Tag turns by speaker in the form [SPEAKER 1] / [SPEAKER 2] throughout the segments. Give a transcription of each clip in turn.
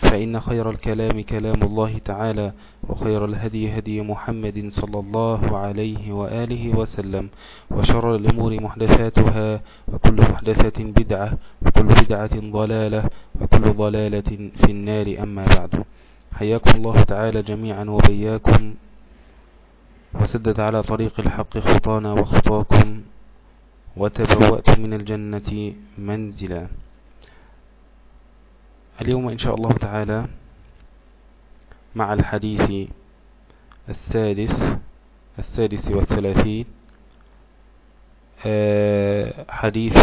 [SPEAKER 1] فإن خير الكلام كلام الله تعالى وخير الهدي هدي محمد صلى الله عليه وآله وسلم وشر الأمور محدثاتها وكل محدثة بدعة وكل بدعة ضلالة وكل ضلالة في النار أما بعد. حياكم الله تعالى جميعا وبياكم. وسدد على طريق الحق خطانا وخطاكم وتبوأت من الجنة منزلا. اليوم إن شاء الله تعالى مع الحديث السادس السادس والثلاثين حديث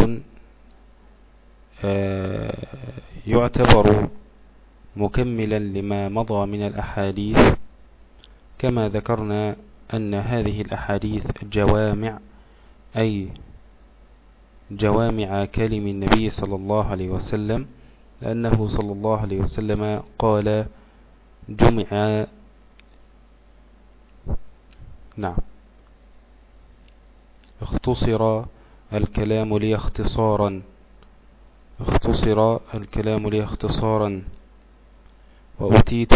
[SPEAKER 1] يعتبر مكملا لما مضى من الأحاديث كما ذكرنا أن هذه الأحاديث جوامع أي جوامع كلم النبي صلى الله عليه وسلم لأنه صلى الله عليه وسلم قال جمع نعم. اختصر الكلام لي اختصارا اختصر الكلام لي اختصارا وأتيت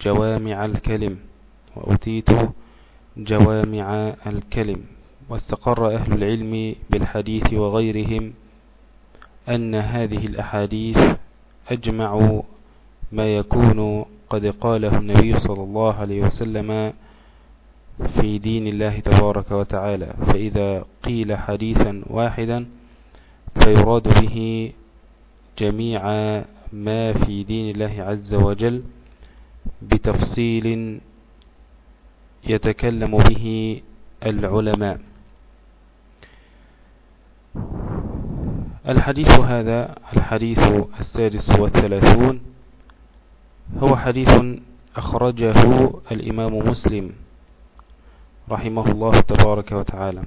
[SPEAKER 1] جوامع الكلم. وأتيت جوامع الكلم. واستقر أهل العلم بالحديث وغيرهم أن هذه الأحاديث أجمع ما يكون قد قاله النبي صلى الله عليه وسلم في دين الله تبارك وتعالى. فإذا قيل حديثا واحدا فيراد به جميع ما في دين الله عز وجل بتفصيل يتكلم به العلماء. الحديث هذا الحديث السادس والثلاثون هو حديث أخرجه الإمام مسلم رحمه الله تبارك وتعالى.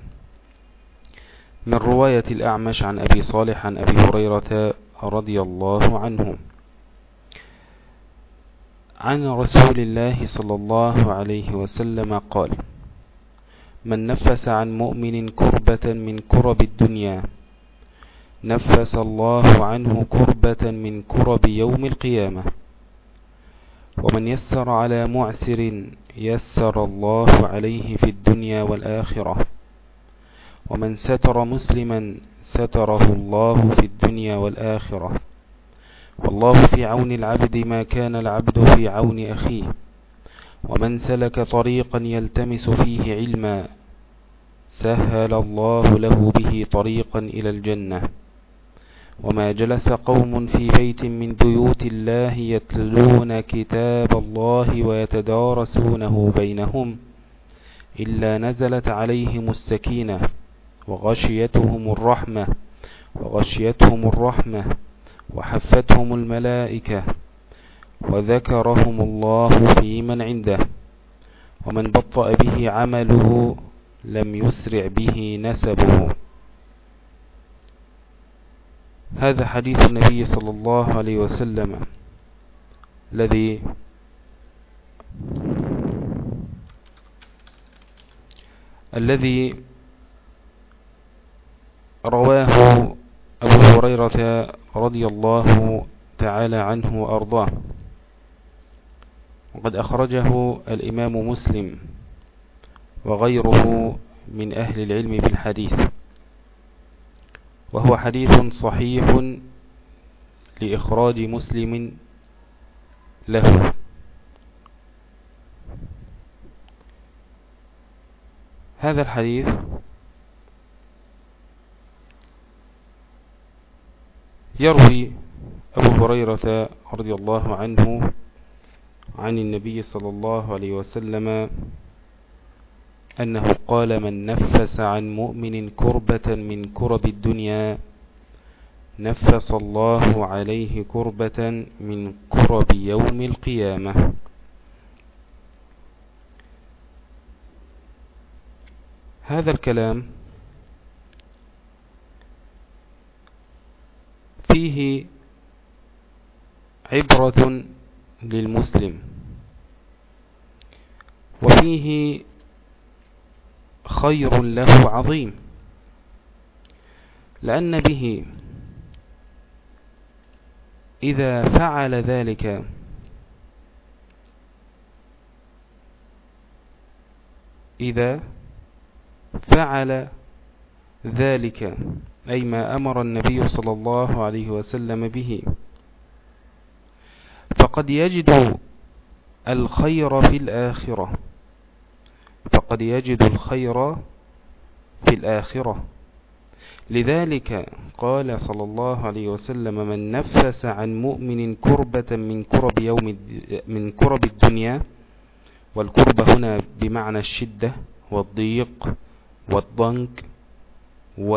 [SPEAKER 1] من رواية الأعمش عن أبي صالح عن أبي هريرة رضي الله عنه. عن رسول الله صلى الله عليه وسلم قال من نفس عن مؤمن كربة من كرب الدنيا نفس الله عنه كربة من كرب يوم القيامة. ومن يسر على معسر يسر الله عليه في الدنيا والآخرة. ومن ستر مسلما ستره الله في الدنيا والآخرة. والله في عون العبد ما كان العبد في عون أخيه. ومن سلك طريقا يلتمس فيه علما سهل الله له به طريقا إلى الجنة. وما جلس قوم في بيت من بيوت الله يتلون كتاب الله ويتدارسونه بينهم إلا نزلت عليهم السكينة وغشيتهم الرحمة وغشيتهم الرحمة وحفتهم الملائكة وذكرهم الله في من عنده ومن بطأ به عمله لم يسرع به نسبه هذا حديث النبي صلى الله عليه وسلم الذي الذي رواه أبو هريرة رضي الله تعالى عنه وأرضاه. وقد أخرجه الإمام مسلم وغيره من أهل العلم بالحديث وهو حديث صحيح لإخراج مسلم له. هذا الحديث يروي أبو هريرة رضي الله عنه عن النبي صلى الله عليه وسلم أنه قال من نفس عن مؤمن كربة من كرب الدنيا نفس الله عليه كربة من كرب يوم القيامة. هذا الكلام فيه عبرة للمسلم وفيه خير له عظيم. لأن به إذا فعل ذلك إذا فعل ذلك أي ما أمر النبي صلى الله عليه وسلم به فقد يجد الخير في الآخرة. فقد يجد الخير في الآخرة. لذلك قال صلى الله عليه وسلم من نفس عن مؤمن كربة من كرب يوم من كرب الدنيا والكرب هنا بمعنى الشدة والضيق والضنك و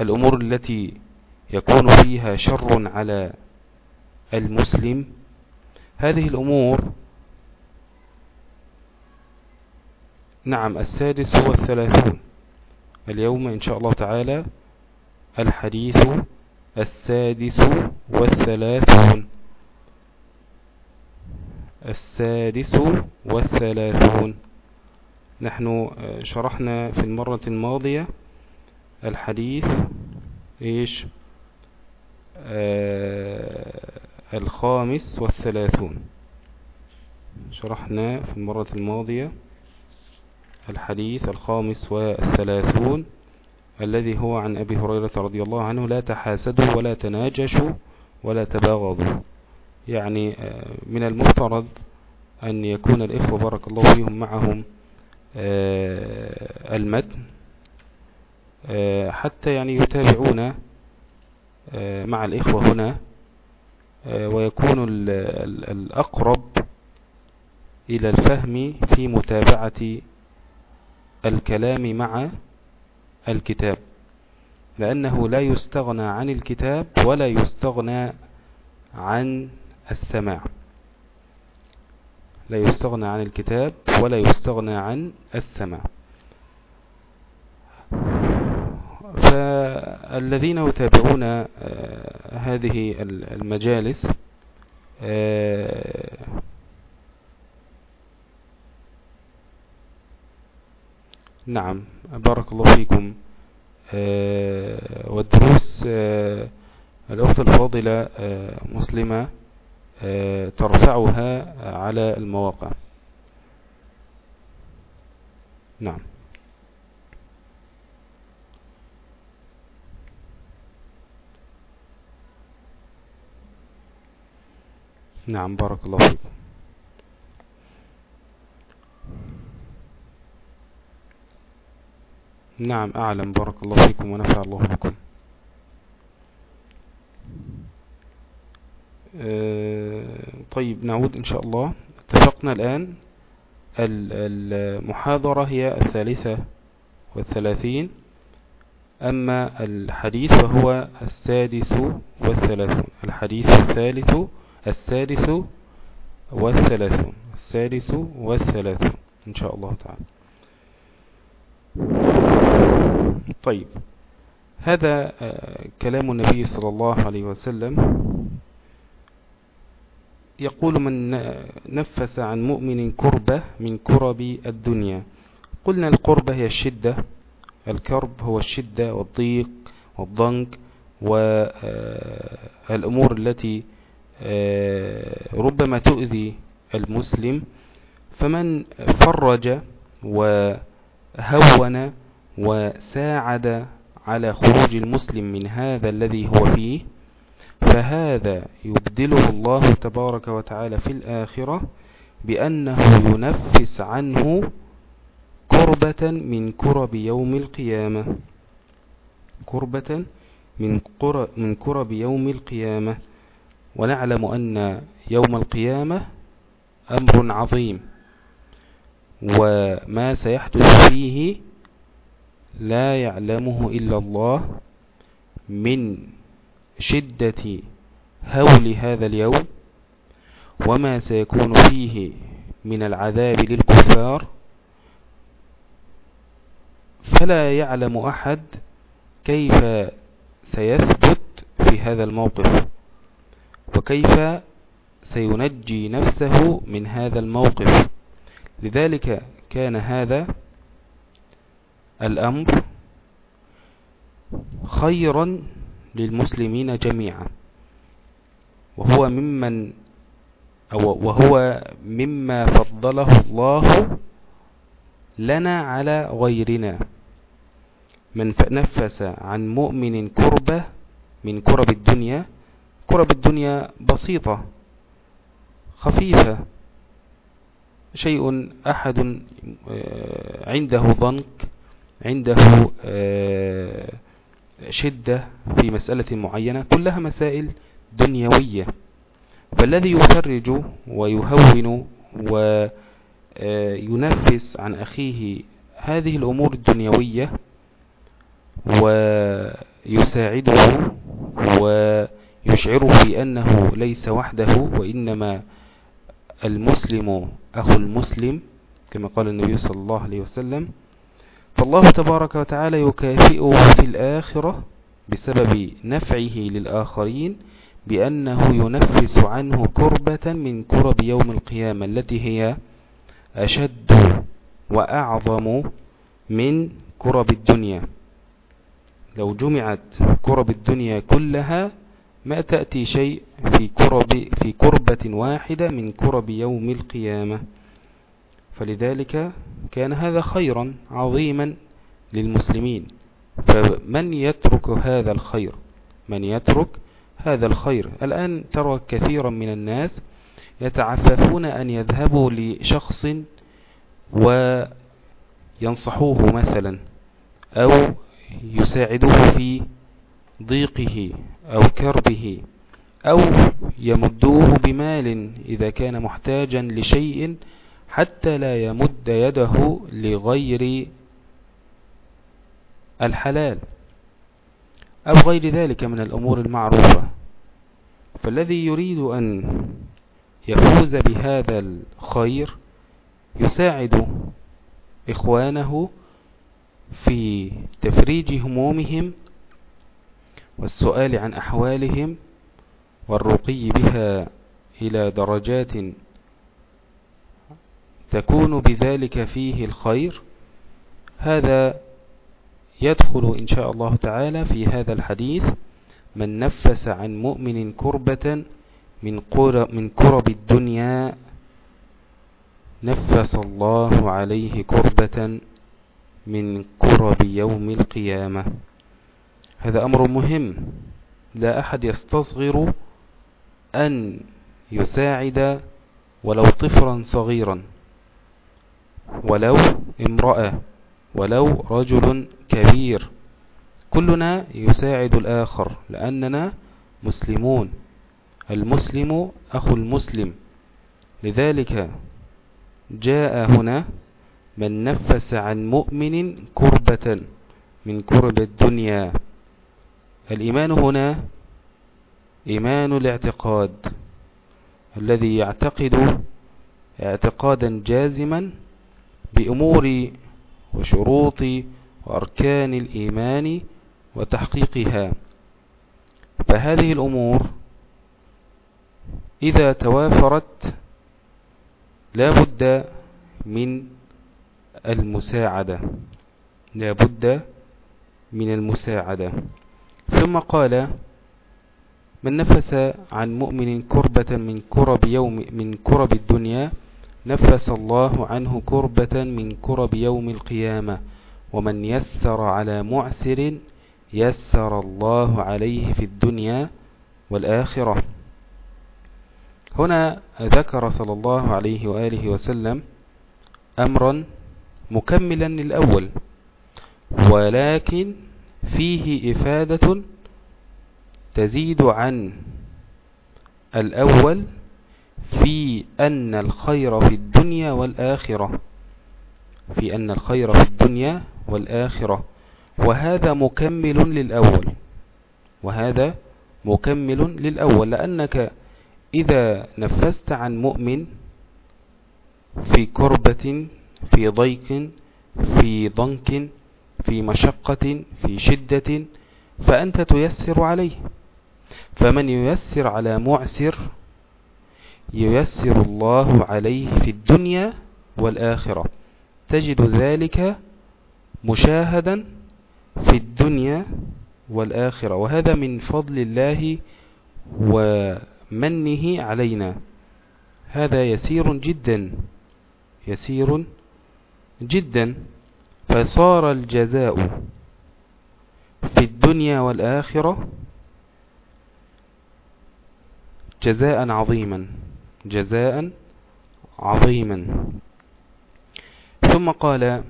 [SPEAKER 1] الأمور التي يكون فيها شر على المسلم هذه الأمور نعم السادس هو الثلاثون اليوم إن شاء الله تعالى الحديث السادس والثلاثون. السادس والثلاثون. نحن شرحنا في المرة الماضية الحديث إيش؟ آه الخامس والثلاثون. شرحنا في المرة الماضية. الحديث الخامس والثلاثون الذي هو عن أبي هريرة رضي الله عنه لا تحاسدوا ولا تناجشوا ولا تباغضوا. يعني آه، من المفترض أن يكون الإخوة بارك الله فيهم معهم آه، المتن آه، حتى يعني يتابعون مع الإخوة هنا. ويكون الأقرب إلى الفهم في متابعة الكلام مع الكتاب لأنه لا يستغنى عن الكتاب ولا يستغنى عن السماع. لا يستغنى عن الكتاب ولا يستغنى عن السماع. فالذين يتابعون آه، هذه المجالس آه، نعم بارك الله فيكم آه، والدروس الأخت الفاضلة مسلمة ترفعها على المواقع. نعم. نعم بارك الله فيكم. نعم أعلم. بارك الله فيكم ونفع الله بكم. آه، طيب نعود إن شاء الله. اتفقنا الآن. المحاضرة هي الثالثة والثلاثين. أما الحديث فهو السادس والثلاثون. الحديث الثالث السادس والثلاثون. السادس والثلاثون. إن شاء الله تعالى. طيب. هذا آه، كلام النبي صلى الله عليه وسلم. يقول من نفس عن مؤمن كربة من كرب الدنيا. قلنا القربة هي الشدة. الكرب هو الشدة والضيق والضنك والأمور التي آه، ربما تؤذي المسلم فمن فرج وهون وساعد على خروج المسلم من هذا الذي هو فيه فهذا يبدله الله تبارك وتعالى في الآخرة بأنه ينفس عنه كربة من كرب يوم القيامة. كربة من كرب يوم القيامة. ونعلم أن يوم القيامة أمر عظيم وما سيحدث فيه لا يعلمه إلا الله من شدة هول هذا اليوم وما سيكون فيه من العذاب للكفار. فلا يعلم أحد كيف سيثبت في هذا الموقف. وكيف سينجي نفسه من هذا الموقف؟ لذلك كان هذا الأمر خيرا للمسلمين جميعا. وهو ممن أو وهو مما فضله الله لنا على غيرنا. من نفس عن مؤمن كربة من كرب الدنيا كرب الدنيا بسيطة خفيفة شيء أحد آه، عنده ضنك عنده آه، شدة في مسألة معينة كلها مسائل دنيوية. فالذي يفرج ويهون وينفس عن أخيه هذه الأمور الدنيوية ويساعده ويشعره بأنه ليس وحده وإنما المسلم أخو المسلم كما قال النبي صلى الله عليه وسلم. فالله تبارك وتعالى يكافئه في الآخرة بسبب نفعه للآخرين بأنه ينفس عنه كربة من كرب يوم القيامة التي هي أشد وأعظم من كرب الدنيا. لو جمعت كرب الدنيا كلها ما تأتي شيء في كرب في كربة واحدة من كرب يوم القيامة؟ فلذلك كان هذا خيرا عظيما للمسلمين. فمن يترك هذا الخير؟ من يترك هذا الخير؟ الآن ترى كثيرا من الناس يتعففون أن يذهبوا لشخص وينصحوه مثلا أو يساعدوه في ضيقه أو كربه أو يمدوه بمال إذا كان محتاجا لشيء حتى لا يمد يده لغير الحلال أو غير ذلك من الأمور المعروفة. فالذي يريد أن يفوز بهذا الخير يساعد إخوانه في تفريج همومهم والسؤال عن أحوالهم والرقي بها إلى درجات تكون بذلك فيه الخير هذا يدخل إن شاء الله تعالى في هذا الحديث من نفس عن مؤمن كربة من قرب, من كرب الدنيا نفس الله عليه كربة من كرب يوم القيامة. هذا أمر مهم. لا أحد يستصغر أن يساعد ولو طفلا صغيرا ولو امرأة ولو رجل كبير. كلنا يساعد الآخر لأننا مسلمون. المسلم أخو المسلم. لذلك جاء هنا من نفس عن مؤمن كربة من كرب الدنيا. الإيمان هنا إيمان الاعتقاد الذي يعتقد اعتقادا جازما بأمور وشروط وأركان الإيمان وتحقيقها. فهذه الأمور إذا توافرت لا بد من المساعدة. لا بد من المساعدة. ثم قال من نفس عن مؤمن كربة من كرب يوم من كرب الدنيا نفس الله عنه كربة من كرب يوم القيامة ومن يسر على معسر يسر الله عليه في الدنيا والآخرة. هنا ذكر صلى الله عليه وآله وسلم أمرا مكملا للأول ولكن فيه إفادة تزيد عن الأول في أن الخير في الدنيا والآخرة في أن الخير في الدنيا والآخرة. وهذا مكمل للأول وهذا مكمل للأول. لأنك إذا نفست عن مؤمن في كربة في ضيق في ضنك في مشقة في شدة فأنت تيسر عليه. فمن ييسر على معسر ييسر الله عليه في الدنيا والآخرة. تجد ذلك مشاهدا في الدنيا والآخرة. وهذا من فضل الله ومنه علينا. هذا يسير جدا يسير جدا. فصار الجزاء في الدنيا والآخرة جزاء عظيما جزاء عظيما. ثم قال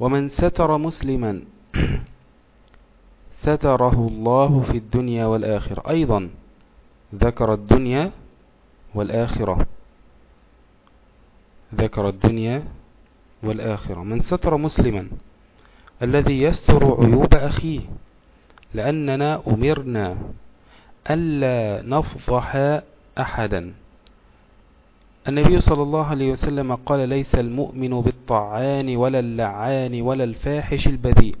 [SPEAKER 1] ومن ستر مسلما ستره الله في الدنيا والآخرة. أيضا ذكر الدنيا والآخرة ذكر الدنيا والآخرة. من ستر مسلما الذي يستر عيوب أخيه لأننا أمرنا ألا نفضح أحدا. النبي صلى الله عليه وسلم قال ليس المؤمن بالطعان ولا اللعان ولا الفاحش البذيء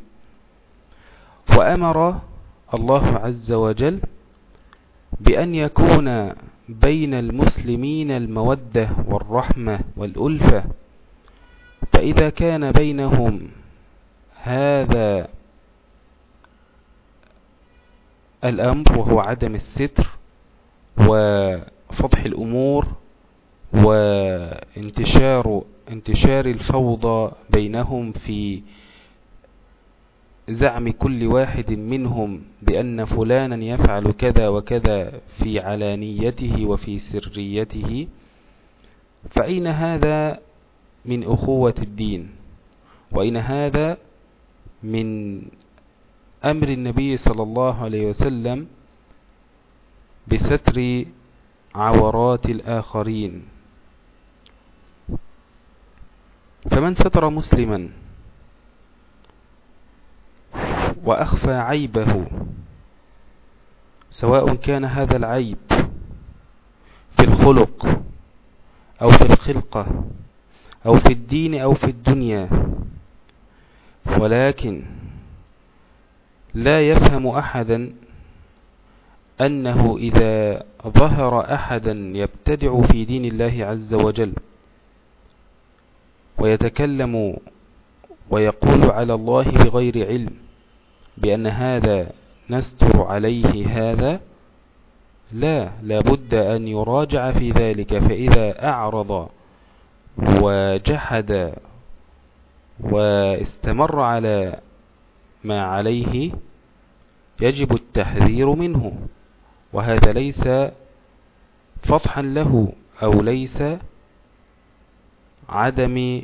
[SPEAKER 1] وأمر الله عز وجل بأن يكون بين المسلمين المودة والرحمة والألفة. فإذا كان بينهم هذا الأمر وهو عدم الستر وفضح الأمور وانتشار انتشار الفوضى بينهم في زعم كل واحد منهم بأن فلانا يفعل كذا وكذا في علانيته وفي سريته فأين هذا؟ من أخوة الدين وأين هذا من أمر النبي صلى الله عليه وسلم بستر عورات الآخرين. فمن ستر مسلما وأخفى عيبه سواء كان هذا العيب في الخلق أو في الخلقة أو في الدين أو في الدنيا. ولكن لا يفهم أحدا أنه إذا ظهر أحدا يبتدع في دين الله عز وجل ويتكلم ويقول على الله بغير علم بأن هذا نستر عليه هذا لا لابد أن يراجع في ذلك. فإذا أعرض وجحد واستمر على ما عليه يجب التحذير منه. وهذا ليس فضحا له أو ليس عدم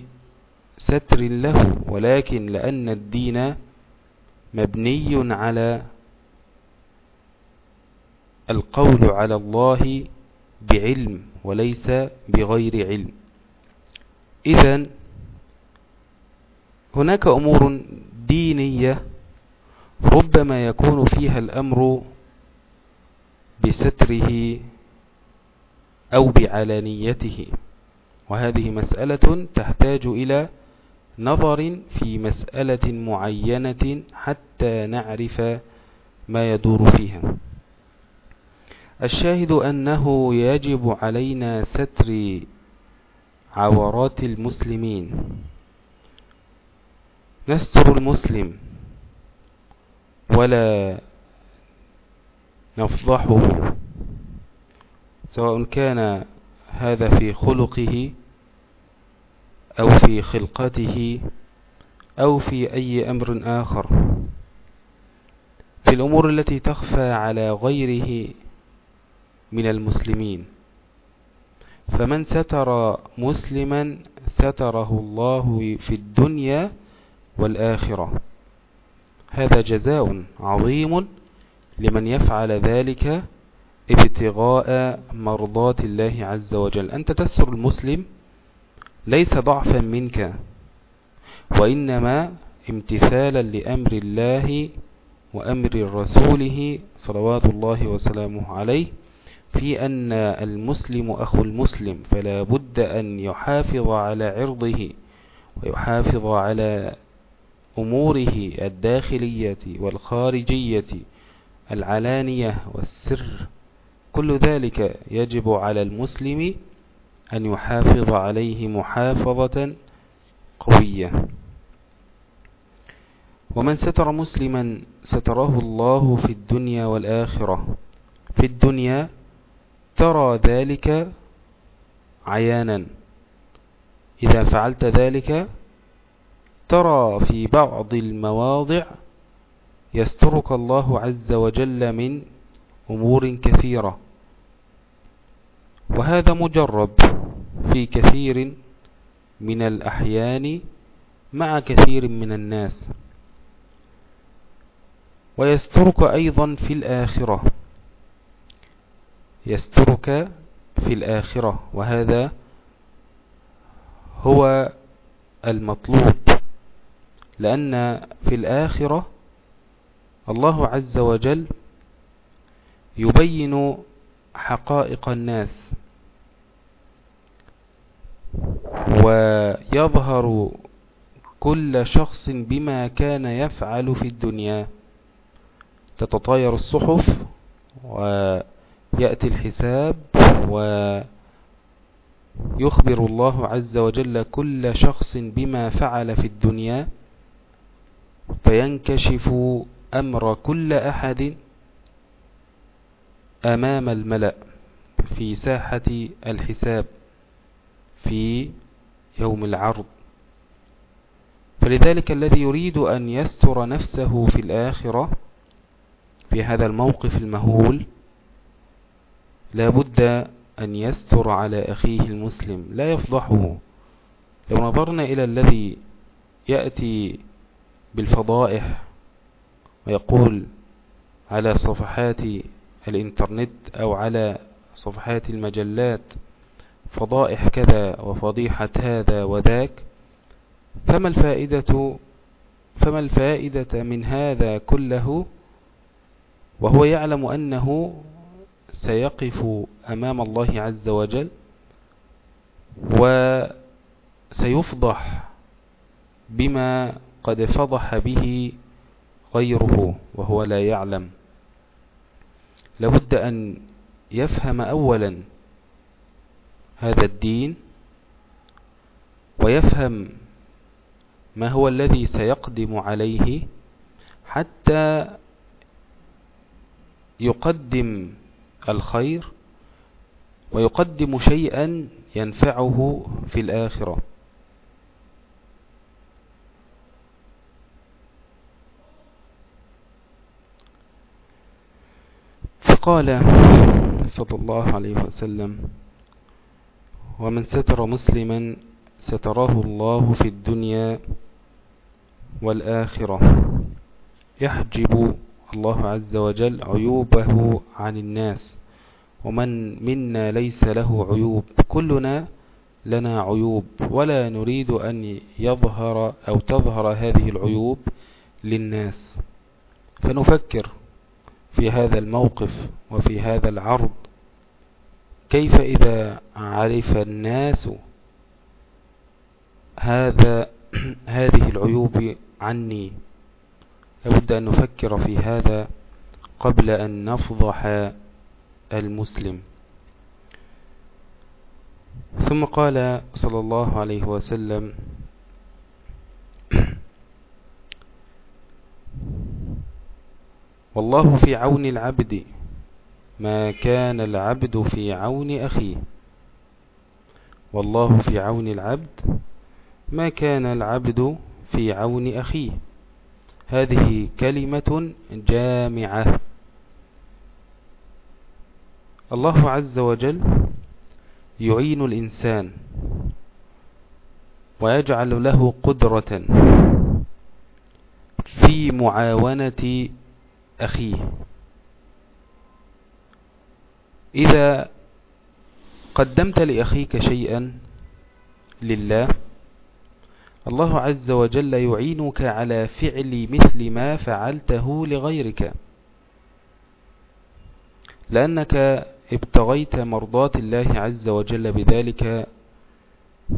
[SPEAKER 1] ستر له ولكن لأن الدين مبني على القول على الله بعلم وليس بغير علم. إذا هناك أمور دينية ربما يكون فيها الأمر بستره أو بعلانيته وهذه مسألة تحتاج إلى نظر في مسألة معينة حتى نعرف ما يدور فيها. الشاهد أنه يجب علينا ستر عورات المسلمين. نستر المسلم ولا نفضحه سواء كان هذا في خلقه أو في خلقته أو في أي أمر آخر. في الأمور التي تخفى على غيره من المسلمين. فمن ستر مسلما ستره الله في الدنيا والآخرة. هذا جزاء عظيم لمن يفعل ذلك ابتغاء مرضات الله عز وجل. أنت تسر المسلم ليس ضعفا منك وإنما امتثالا لأمر الله وأمر رسوله صلوات الله وسلامه عليه. في أن المسلم أخو المسلم فلا بد أن يحافظ على عرضه ويحافظ على أموره الداخلية والخارجية العلانية والسر. كل ذلك يجب على المسلم أن يحافظ عليه محافظة قوية. ومن ستر مسلما ستره الله في الدنيا والآخرة. في الدنيا ترى ذلك عيانا. إذا فعلت ذلك ترى في بعض المواضع يسترك الله عز وجل من أمور كثيرة. وهذا مجرب في كثير من الأحيان مع كثير من الناس. ويسترك أيضا في الآخرة. يسترك في الآخرة وهذا هو المطلوب. لأن في الآخرة الله عز وجل يبين حقائق الناس ويظهر كل شخص بما كان يفعل في الدنيا. تتطاير الصحف ويأتي الحساب ويخبر الله عز وجل كل شخص بما فعل في الدنيا فينكشف أمر كل أحد أمام الملأ في ساحة الحساب في يوم العرض. فلذلك الذي يريد أن يستر نفسه في الآخرة في هذا الموقف المهول لا بد أن يستر على أخيه المسلم لا يفضحه. لو نظرنا إلى الذي يأتي بالفضائح ويقول على صفحات الإنترنت أو على صفحات المجلات فضائح كذا وفضيحة هذا وذاك فما الفائدة فما الفائدة من هذا كله؟ وهو يعلم أنه سيقف أمام الله عز وجل وسيفضح بما قد فضح به غيره وهو لا يعلم. لابد أن يفهم أولا هذا الدين ويفهم ما هو الذي سيقدم عليه حتى يقدم الخير ويقدم شيئا ينفعه في الآخرة. فقال صلى الله عليه وسلم ومن ستر مسلما ستره الله في الدنيا والآخرة. يحجب الله عز وجل عيوبه عن الناس. ومن منا ليس له عيوب كلنا لنا عيوب. ولا نريد أن يظهر أو تظهر هذه العيوب للناس. فنفكر في هذا الموقف وفي هذا العرض. كيف إذا عرف الناس هذا هذه العيوب عني؟ لابد أن نفكر في هذا قبل أن نفضح المسلم. ثم قال صلى الله عليه وسلم والله في عون العبد ما كان العبد في عون أخيه. والله في عون العبد ما كان العبد في عون أخيه. هذه كلمة جامعة. الله عز وجل يعين الإنسان ويجعل له قدرة في معاونة أخيه. إذا قدمت لأخيك شيئا لله الله عز وجل يعينك على فعل مثل ما فعلته لغيرك. لأنك ابتغيت مرضات الله عز وجل بذلك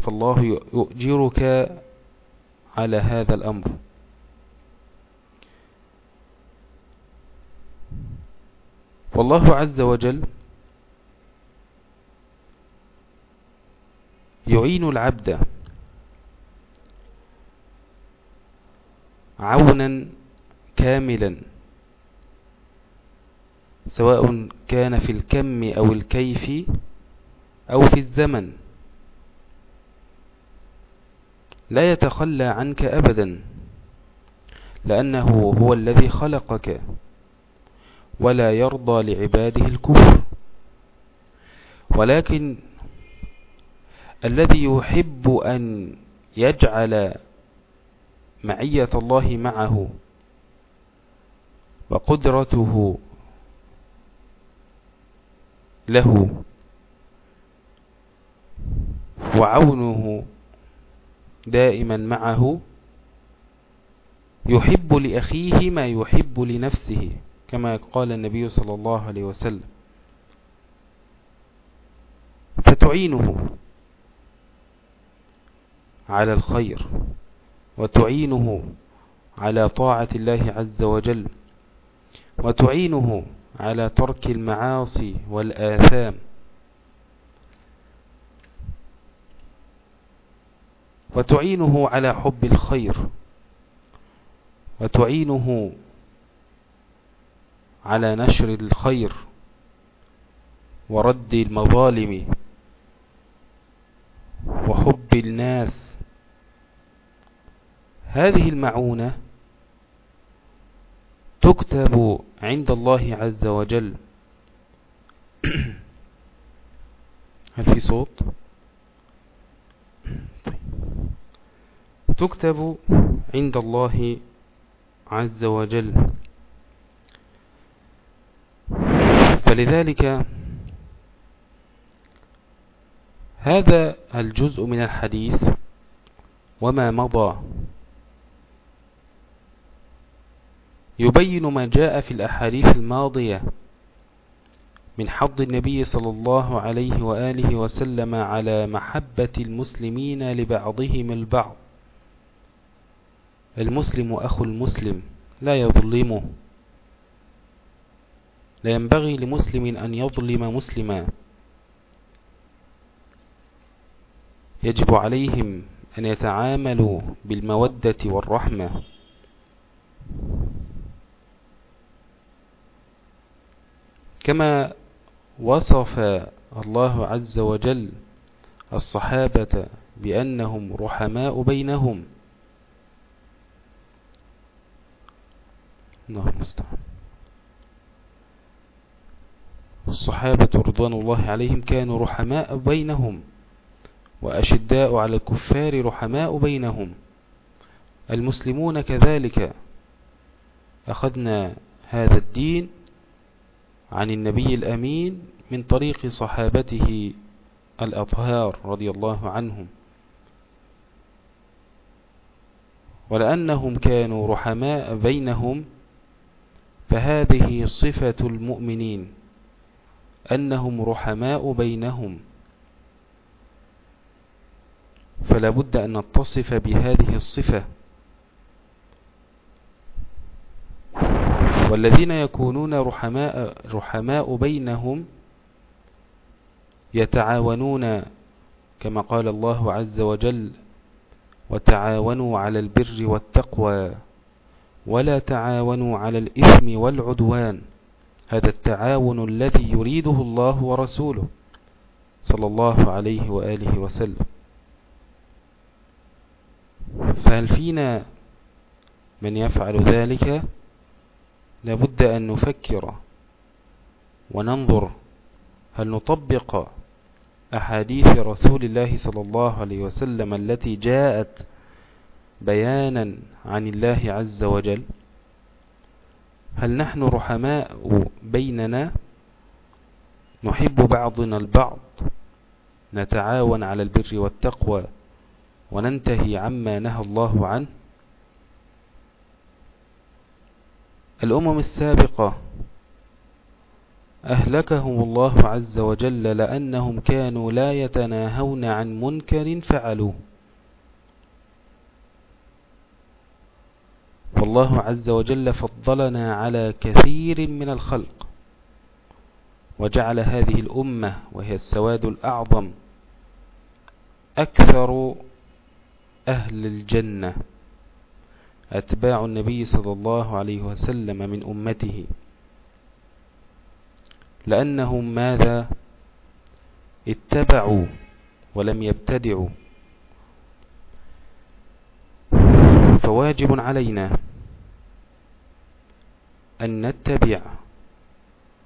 [SPEAKER 1] فالله يؤجرك على هذا الأمر. والله عز وجل يعين العبد عونا كاملا سواء كان في الكم أو الكيف أو في الزمن. لا يتخلى عنك أبدا لأنه هو الذي خلقك ولا يرضى لعباده الكفر. ولكن الذي يحب أن يجعل معية الله معه وقدرته له وعونه دائما معه يحب لأخيه ما يحب لنفسه كما قال النبي صلى الله عليه وسلم. فتعينه على الخير. وتعينه على طاعة الله عز وجل وتعينه على ترك المعاصي والآثام. وتعينه على حب الخير وتعينه على نشر الخير ورد المظالم وحب الناس. هذه المعونة تكتب عند الله عز وجل. هل في صوت؟ طيب. تكتب عند الله عز وجل. فلذلك هذا الجزء من الحديث وما مضى يبين ما جاء في الأحاديث الماضية من حظ النبي صلى الله عليه وآله وسلم على محبة المسلمين لبعضهم البعض. المسلم أخو المسلم لا يظلمه. لا ينبغي لمسلم أن يظلم مسلما. يجب عليهم أن يتعاملوا بالمودة والرحمة. كما وصف الله عز وجل الصحابة بأنهم رحماء بينهم. الله الصحابة رضوان الله عليهم كانوا رحماء بينهم وأشداء على الكفار رحماء بينهم. المسلمون كذلك. أخذنا هذا الدين عن النبي الأمين من طريق صحابته الأطهار رضي الله عنهم. ولأنهم كانوا رحماء بينهم فهذه صفة المؤمنين أنهم رحماء بينهم. فلا بد أن نتصف بهذه الصفة. والذين يكونون رحماء, رحماء بينهم يتعاونون كما قال الله عز وجل وتعاونوا على البر والتقوى ولا تعاونوا على الإثم والعدوان. هذا التعاون الذي يريده الله ورسوله صلى الله عليه وآله وسلم. فهل فينا من يفعل ذلك؟ لابد أن نفكر وننظر هل نطبق أحاديث رسول الله صلى الله عليه وسلم التي جاءت بيانا عن الله عز وجل؟ هل نحن رحماء بيننا؟ نحب بعضنا البعض؟ نتعاون على البر والتقوى؟ وننتهي عما نهى الله عنه؟ الأمم السابقة أهلكهم الله عز وجل لأنهم كانوا لا يتناهون عن منكر فعلوه. والله عز وجل فضلنا على كثير من الخلق وجعل هذه الأمة وهي السواد الأعظم أكثر أهل الجنة. أتباع النبي صلى الله عليه وسلم من أمته. لأنهم ماذا؟ اتبعوا ولم يبتدعوا. فواجب علينا أن نتبع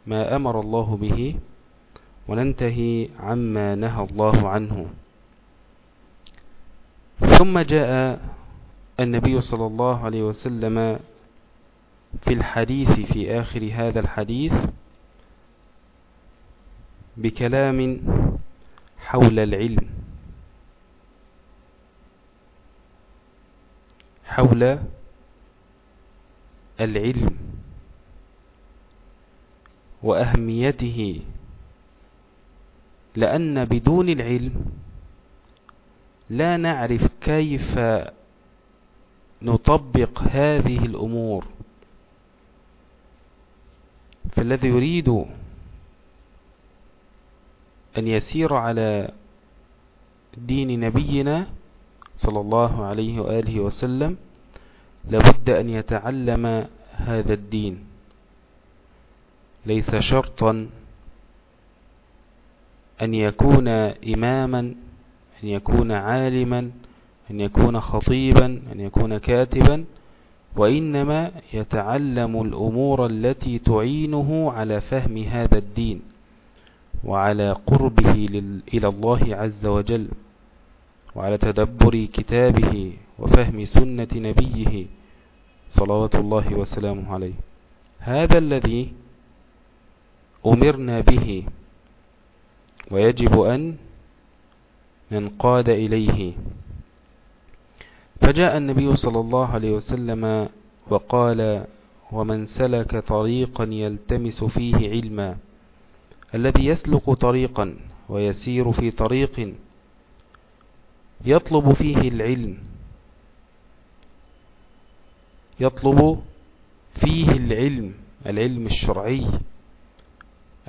[SPEAKER 1] ما أمر الله به وننتهي عما نهى الله عنه. ثم جاء النبي صلى الله عليه وسلم في الحديث في آخر هذا الحديث بكلام حول العلم حول العلم وأهميته لأن بدون العلم لا نعرف كيف نطبق هذه الأمور. فالذي يريد أن يسير على دين نبينا صلى الله عليه وآله وسلم لابد أن يتعلم هذا الدين. ليس شرطا أن يكون إماما أن يكون عالما أن يكون خطيبا أن يكون كاتبا وإنما يتعلم الأمور التي تعينه على فهم هذا الدين وعلى قربه إلى الله عز وجل وعلى تدبر كتابه وفهم سنة نبيه صلوات الله وسلامه عليه. هذا الذي أمرنا به ويجب أن ننقاد إليه. فجاء النبي صلى الله عليه وسلم وقال ومن سلك طريقا يلتمس فيه علما الذي يسلك طريقا ويسير في طريق يطلب فيه العلم يطلب فيه العلم العلم الشرعي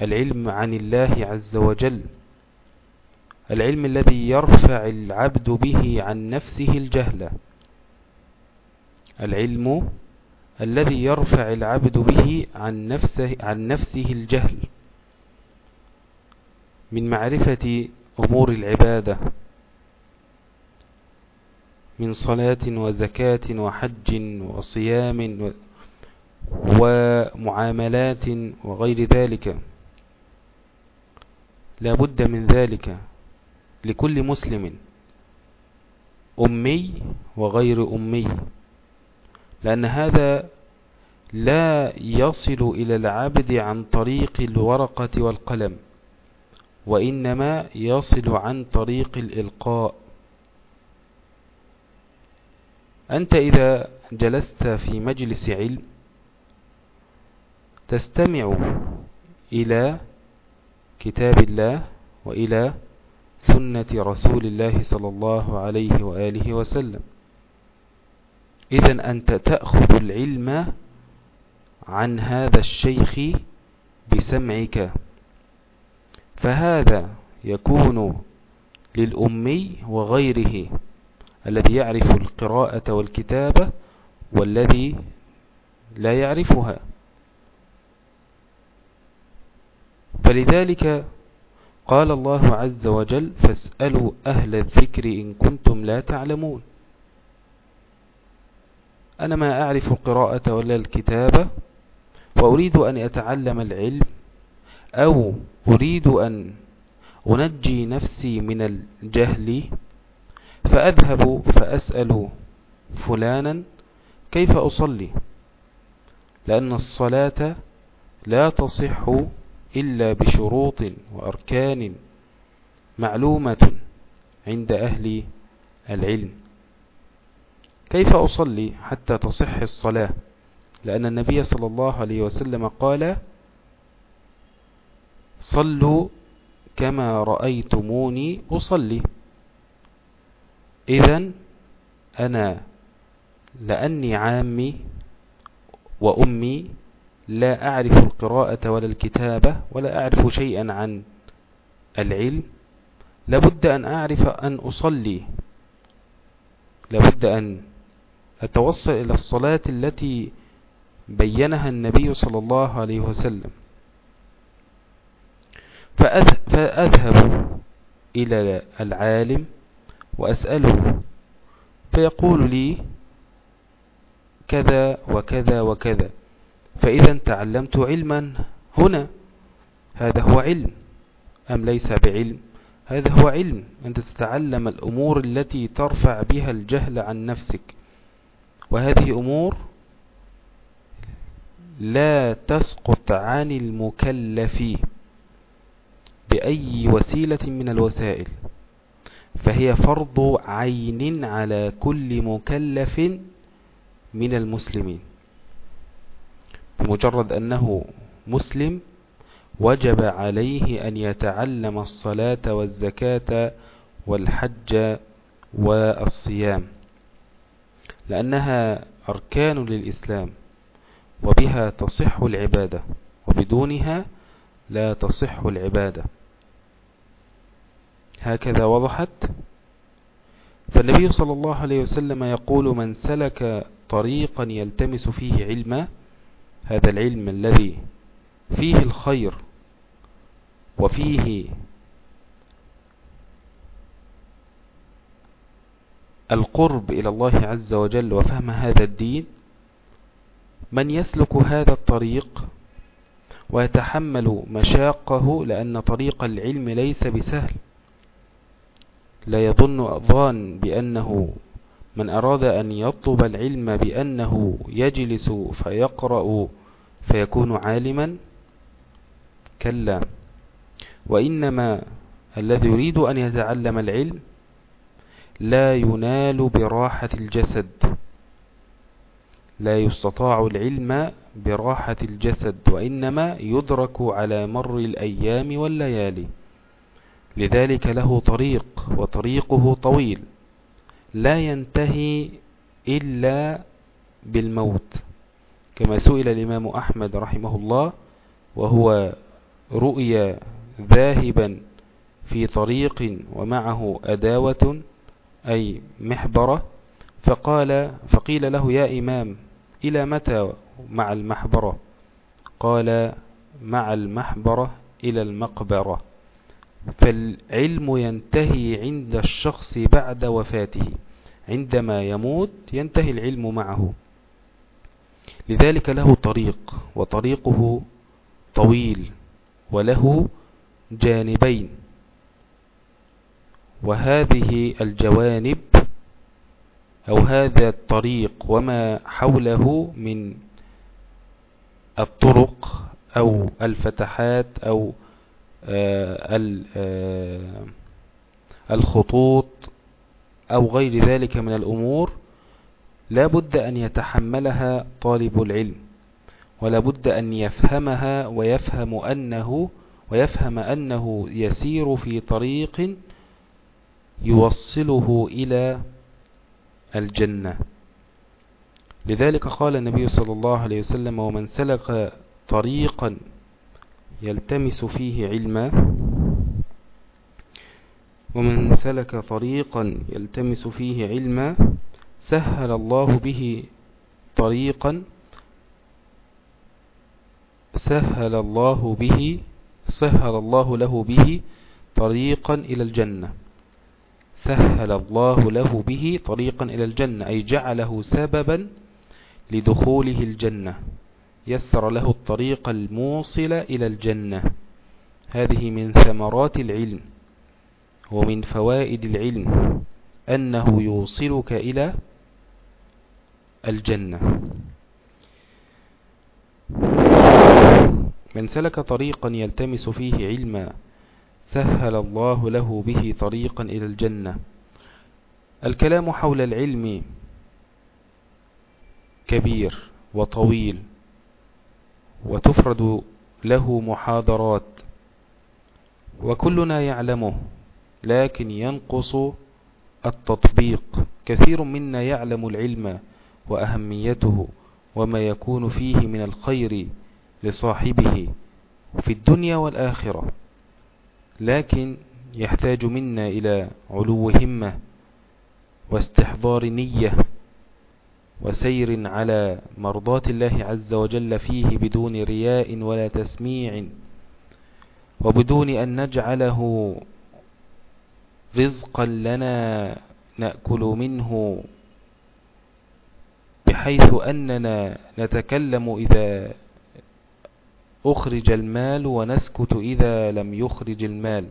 [SPEAKER 1] العلم عن الله عز وجل العلم الذي يرفع العبد به عن نفسه الجهل. العلم الذي يرفع العبد به عن نفسه, عن نفسه الجهل من معرفة أمور العبادة من صلاة وزكاة وحج وصيام ومعاملات وغير ذلك. لا بد من ذلك لكل مسلم أمي وغير أمي. لأن هذا لا يصل إلى العبد عن طريق الورقة والقلم وإنما يصل عن طريق الإلقاء. أنت إذا جلست في مجلس علم تستمع إلى كتاب الله وإلى سنة رسول الله صلى الله عليه وآله وسلم. إذا أنت تأخذ العلم عن هذا الشيخ بسمعك. فهذا يكون للأمي وغيره الذي يعرف القراءة والكتابة والذي لا يعرفها. فلذلك قال الله عز وجل فاسألوا أهل الذكر إن كنتم لا تعلمون أنا ما أعرف القراءة ولا الكتابة وأريد أن أتعلم العلم أو أريد أن أنجي نفسي من الجهل فأذهب فأسأل فلانا كيف أصلي لأن الصلاة لا تصح إلا بشروط وأركان معلومة عند أهل العلم. كيف أصلي حتى تصح الصلاة؟ لأن النبي صلى الله عليه وسلم قال صلوا كما رأيتموني أصلي. إذا أنا لأني عامي وأمي لا أعرف القراءة ولا الكتابة ولا أعرف شيئا عن العلم. لابد أن أعرف أن أصلي. لابد أن أتوصل إلى الصلاة التي بينها النبي صلى الله عليه وسلم. فأذهب إلى العالم وأسأله فيقول لي كذا وكذا وكذا فإذا تعلمت علما هنا هذا هو علم أم ليس بعلم؟ هذا هو علم أنت تتعلم الأمور التي ترفع بها الجهل عن نفسك. وهذه أمور لا تسقط عن المكلف بأي وسيلة من الوسائل فهي فرض عين على كل مكلف من المسلمين. بمجرد أنه مسلم وجب عليه أن يتعلم الصلاة والزكاة والحج والصيام. لأنها أركان للإسلام وبها تصح العبادة وبدونها لا تصح العبادة. هكذا وضحت؟ فالنبي صلى الله عليه وسلم يقول من سلك طريقا يلتمس فيه علما هذا العلم الذي فيه الخير وفيه القرب إلى الله عز وجل وفهم هذا الدين من يسلك هذا الطريق ويتحمل مشاقه لأن طريق العلم ليس بسهل. لا يظن أظان بأنه من أراد أن يطلب العلم بأنه يجلس فيقرأ فيكون عالما؟ كلا. وإنما الذي يريد أن يتعلم العلم لا ينال براحة الجسد. لا يستطاع العلم براحة الجسد وإنما يدرك على مر الأيام والليالي. لذلك له طريق وطريقه طويل. لا ينتهي إلا بالموت كما سئل الإمام أحمد رحمه الله وهو رؤيا ذاهبا في طريق ومعه أداوة أي محبرة فقال فقيل له يا إمام إلى متى مع المحبرة قال مع المحبرة إلى المقبرة. فالعلم ينتهي عند الشخص بعد وفاته. عندما يموت ينتهي العلم معه. لذلك له طريق وطريقه طويل وله جانبين. وهذه الجوانب أو هذا الطريق وما حوله من الطرق أو الفتحات أو آه، آه، الخطوط أو غير ذلك من الأمور لا بد أن يتحملها طالب العلم ولا بد أن يفهمها ويفهم أنه ويفهم أنه يسير في طريق يوصله إلى الجنة. لذلك قال النبي صلى الله عليه وسلم ومن سلك طريقا يلتمس فيه علما ومن سلك طريقا يلتمس فيه علما سهل الله به طريقا سهل الله به سهل الله له به طريقا إلى الجنة. سهل الله له به طريقا إلى الجنة أي جعله سببا لدخوله الجنة. يسر له الطريق الموصل إلى الجنة. هذه من ثمرات العلم ومن فوائد العلم أنه يوصلك إلى الجنة. من سلك طريقا يلتمس فيه علما سهل الله له به طريقا إلى الجنة. الكلام حول العلم كبير وطويل وتفرد له محاضرات وكلنا يعلمه لكن ينقص التطبيق. كثير منا يعلم العلم وأهميته وما يكون فيه من الخير لصاحبه في الدنيا والآخرة. لكن يحتاج منا إلى علو همة واستحضار نية وسير على مرضات الله عز وجل فيه بدون رياء ولا تسميع وبدون أن نجعله رزقا لنا نأكل منه بحيث أننا نتكلم إذا أخرج المال ونسكت إذا لم يخرج المال.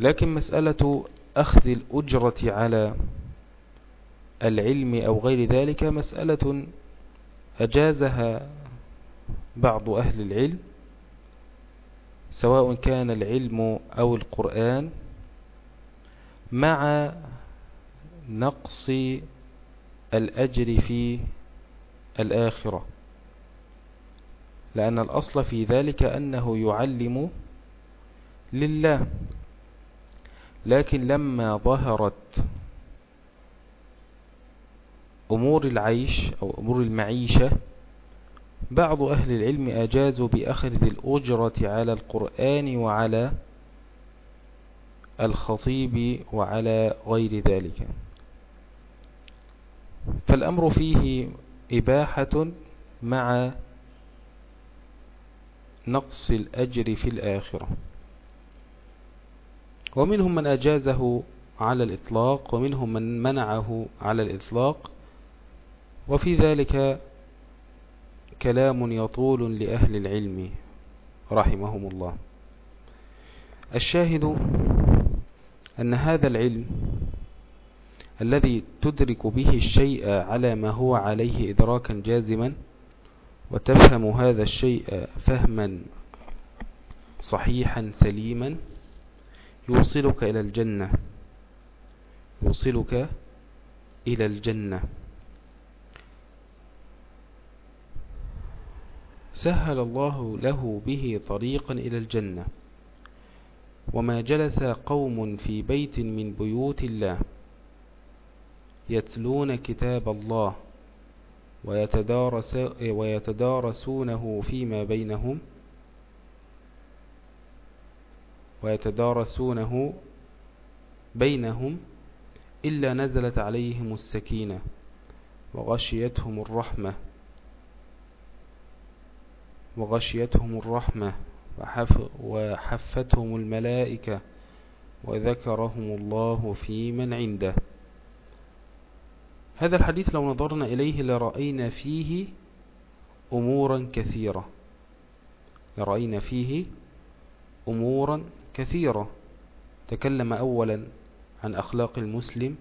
[SPEAKER 1] لكن مسألة أخذ الأجرة على العلم أو غير ذلك مسألة أجازها بعض أهل العلم سواء كان العلم أو القرآن مع نقص الأجر في الآخرة. لأن الأصل في ذلك أنه يعلم لله. لكن لما ظهرت أمور العيش أو أمور المعيشة بعض أهل العلم أجازوا بأخذ الأجرة على القرآن وعلى الخطيب وعلى غير ذلك. فالأمر فيه إباحة مع نقص الأجر في الآخرة. ومنهم من أجازه على الإطلاق ومنهم من منعه على الإطلاق. وفي ذلك كلام يطول لأهل العلم رحمهم الله. الشاهد أن هذا العلم الذي تدرك به الشيء على ما هو عليه إدراكا جازما وتفهم هذا الشيء فهما صحيحا سليما يوصلك إلى الجنة. يوصلك إلى الجنة. سهل الله له به طريقا إلى الجنة. وما جلس قوم في بيت من بيوت الله. يتلون كتاب الله ويتدارس ويتدارسونه فيما بينهم ويتدارسونه بينهم إلا نزلت عليهم السكينة وغشيتهم الرحمة وغشيتهم الرحمة وحفتهم الملائكة وذكرهم الله في من عنده هذا الحديث لو نظرنا إليه لرأينا فيه أمورا كثيرة. لرأينا فيه أمورا كثيرة. تكلم أولا عن أخلاق المسلم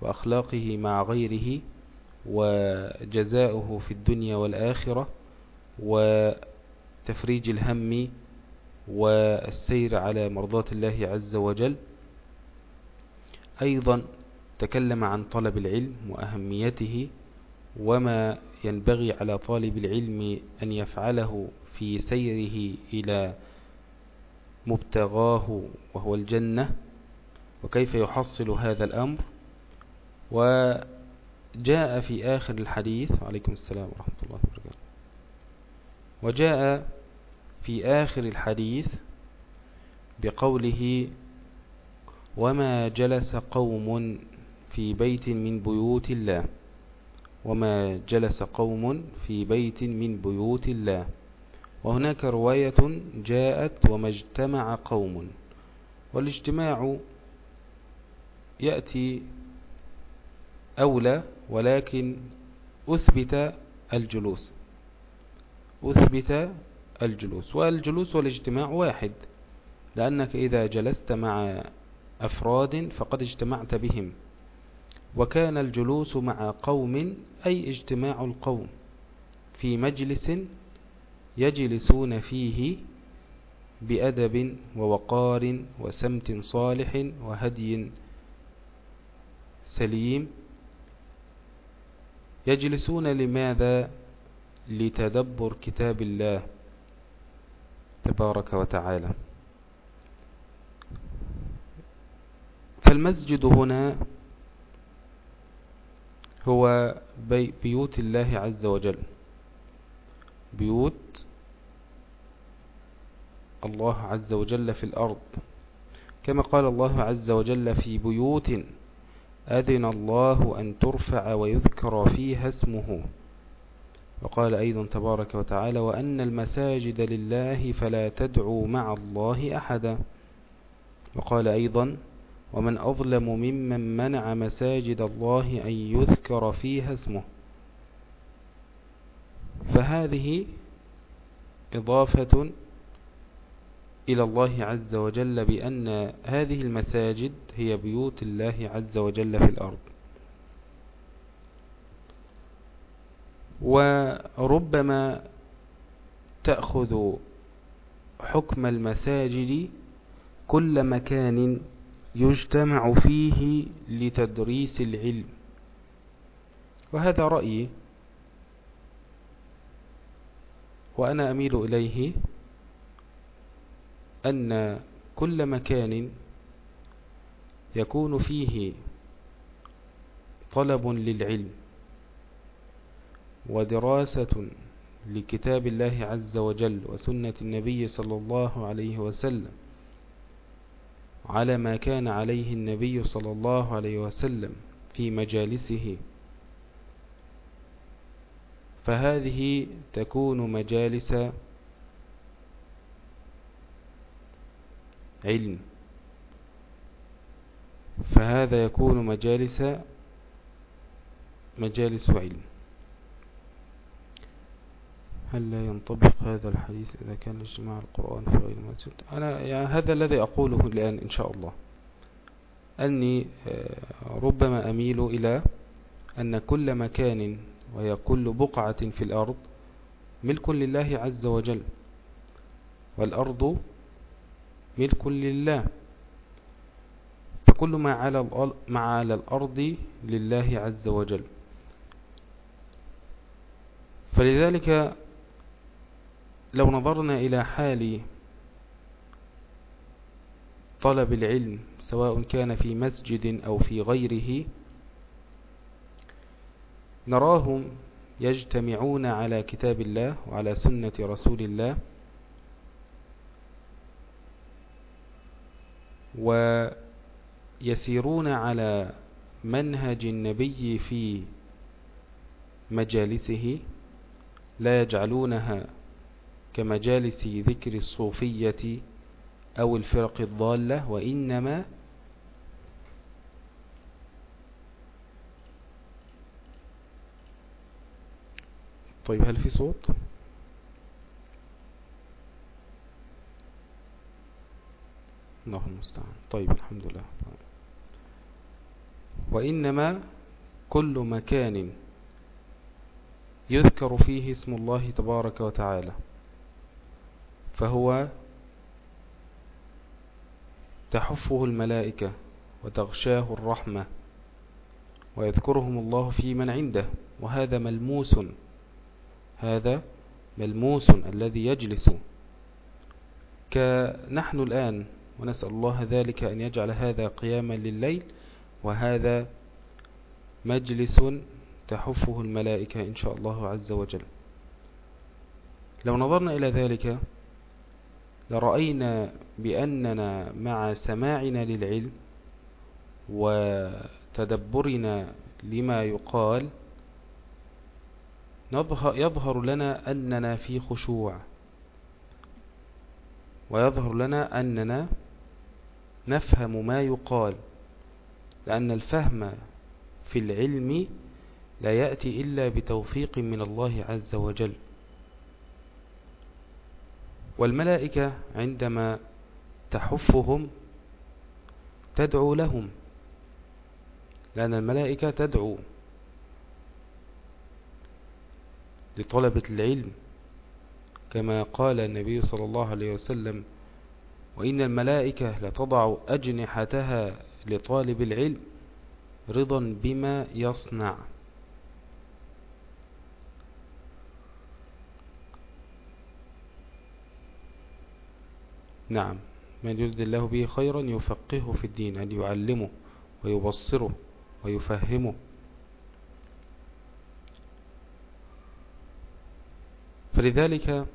[SPEAKER 1] وأخلاقه مع غيره وجزاؤه في الدنيا والآخرة وتفريج الهم والسير على مرضات الله عز وجل. أيضا تكلم عن طلب العلم وأهميته وما ينبغي على طالب العلم أن يفعله في سيره إلى مبتغاه وهو الجنة وكيف يحصل هذا الأمر؟ وجاء في آخر الحديث عليكم السلام ورحمة الله وبركاته. وجاء في آخر الحديث بقوله وما جلس قوم في بيت من بيوت الله. وما جلس قوم في بيت من بيوت الله. وهناك رواية جاءت وما اجتمع قوم. والاجتماع يأتي أولى ولكن أثبت الجلوس. أثبت الجلوس. والجلوس والاجتماع واحد لأنك إذا جلست مع أفراد فقد اجتمعت بهم. وكان الجلوس مع قوم أي اجتماع القوم في مجلس يجلسون فيه بأدب ووقار وسمت صالح وهدي سليم. يجلسون لماذا؟ لتدبر كتاب الله تبارك وتعالى. فالمسجد هنا هو بي بيوت الله عز وجل. بيوت الله عز وجل في الأرض. كما قال الله عز وجل في بيوت أذن الله أن ترفع ويذكر فيها اسمه. وقال أيضا تبارك وتعالى وأن المساجد لله فلا تدعوا مع الله أحدا. وقال أيضا ومن أظلم ممن منع مساجد الله أن يذكر فيها اسمه. فهذه إضافة إلى الله عز وجل بأن هذه المساجد هي بيوت الله عز وجل في الأرض. وربما تأخذ حكم المساجد كل مكان يجتمع فيه لتدريس العلم. وهذا رأيي. وأنا أميل إليه أن كل مكان يكون فيه طلب للعلم ودراسة لكتاب الله عز وجل وسنة النبي صلى الله عليه وسلم. على ما كان عليه النبي صلى الله عليه وسلم في مجالسه. فهذه تكون مجالس علم. فهذا يكون مجالس مجالس علم. هل لا ينطبق هذا الحديث إذا كان اجتماع القرآن في غير مسجد أنا يعني هذا الذي أقوله الآن إن شاء الله. أني آه، ربما أميل إلى أن كل مكان وهي كل بقعة في الأرض ملك لله عز وجل والأرض ملك لله. فكل ما على ما على الأرض لله عز وجل. فلذلك لو نظرنا إلى حال طلب العلم سواء كان في مسجد أو في غيره نراهم يجتمعون على كتاب الله وعلى سنة رسول الله ويسيرون على منهج النبي في مجالسه لا يجعلونها كمجالس ذكر الصوفية أو الفرق الضالة وإنما طيب هل في صوت؟ الله المستعان. طيب الحمد لله. وإنما كل مكان يذكر فيه اسم الله تبارك وتعالى. فهو تحفه الملائكة وتغشاه الرحمة ويذكرهم الله في من عنده وهذا ملموس. هذا ملموس الذي يجلس. كنحن الآن ونسأل الله ذلك أن يجعل هذا قياما لليل وهذا مجلس تحفه الملائكة إن شاء الله عز وجل. لو نظرنا إلى ذلك لرأينا بأننا مع سماعنا للعلم وتدبرنا لما يقال يظهر لنا أننا في خشوع ويظهر لنا أننا نفهم ما يقال لأن الفهم في العلم لا يأتي إلا بتوفيق من الله عز وجل. والملائكة عندما تحفهم تدعو لهم لأن الملائكة تدعو لطلبة العلم كما قال النبي صلى الله عليه وسلم وإن الملائكة لتضع أجنحتها لطالب العلم رضا بما يصنع. نعم. من يرد الله به خيرا يفقهه في الدين أن يعلمه ويبصره ويفهمه. فلذلك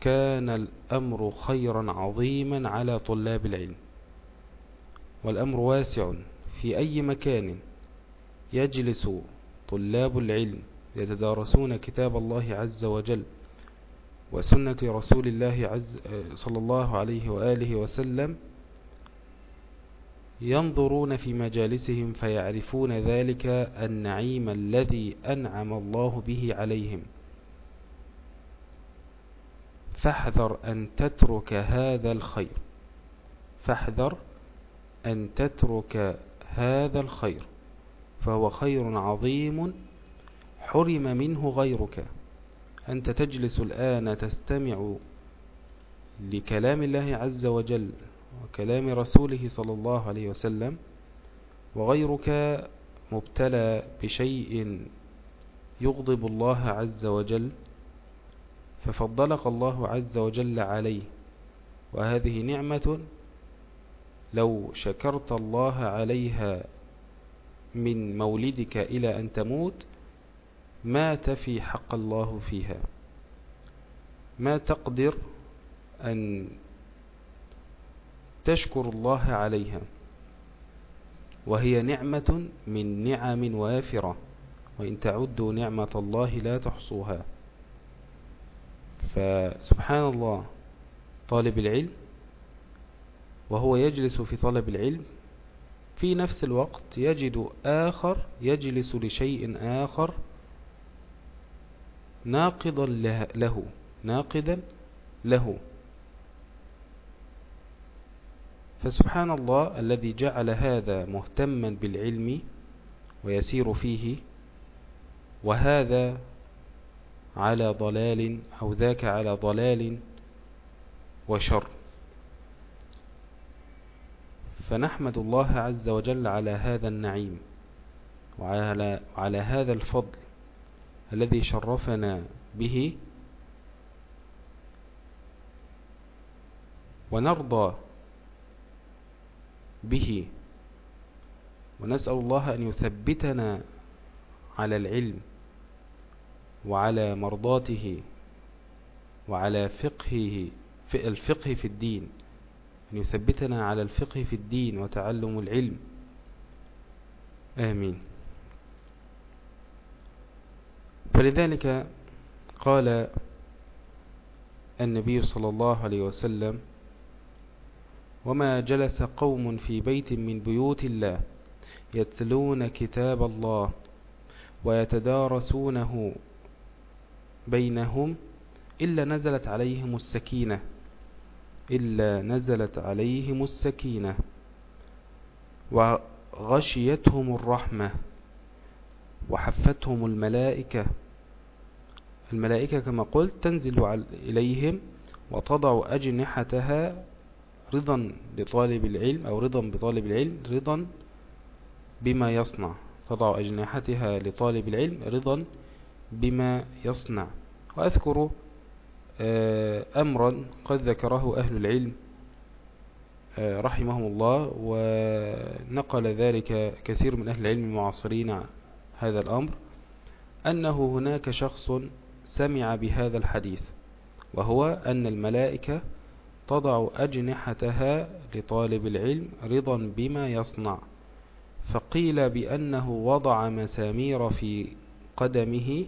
[SPEAKER 1] كان الأمر خيرا عظيما على طلاب العلم والأمر واسع في أي مكان يجلس طلاب العلم يتدارسون كتاب الله عز وجل. وسنة رسول الله عز صلى الله عليه وآله وسلم ينظرون في مجالسهم فيعرفون ذلك النعيم الذي أنعم الله به عليهم. فاحذر أن تترك هذا الخير. فاحذر أن تترك هذا الخير. فهو خير عظيم حرم منه غيرك. أنت تجلس الآن تستمع لكلام الله عز وجل وكلام رسوله صلى الله عليه وسلم وغيرك مبتلى بشيء يغضب الله عز وجل ففضلك الله عز وجل عليه. وهذه نعمة لو شكرت الله عليها من مولدك إلى أن تموت ما تفي حق الله فيها. ما تقدر أن تشكر الله عليها. وهي نعمة من نعم وافرة. وإن تعدوا نعمة الله لا تحصوها. فسبحان الله طالب العلم وهو يجلس في طلب العلم في نفس الوقت يجد آخر يجلس لشيء آخر ناقضا له ناقدا له. فسبحان الله الذي جعل هذا مهتما بالعلم ويسير فيه وهذا على ضلال أو ذاك على ضلال وشر. فنحمد الله عز وجل على هذا النعيم وعلى على هذا الفضل الذي شرفنا به. ونرضى به. ونسأل الله أن يثبتنا على العلم وعلى مرضاته وعلى فقهه في الفقه في الدين. أن يثبتنا على الفقه في الدين وتعلم العلم. آمين. فلذلك قال النبي صلى الله عليه وسلم وما جلس قوم في بيت من بيوت الله يتلون كتاب الله ويتدارسونه بينهم إلا نزلت عليهم السكينة إلا نزلت عليهم السكينة وغشيتهم الرحمة وحفتهم الملائكة الملائكة كما قلت تنزل إليهم وتضع أجنحتها رضا لطالب العلم أو رضا بطالب العلم رضا بما يصنع. تضع أجنحتها لطالب العلم رضا بما يصنع. وأذكر آه، أمرا قد ذكره أهل العلم آه، رحمهم الله ونقل ذلك كثير من أهل العلم المعاصرين هذا الأمر أنه هناك شخص سمع بهذا الحديث وهو أن الملائكة تضع أجنحتها لطالب العلم رضا بما يصنع فقيل بأنه وضع مسامير في قدمه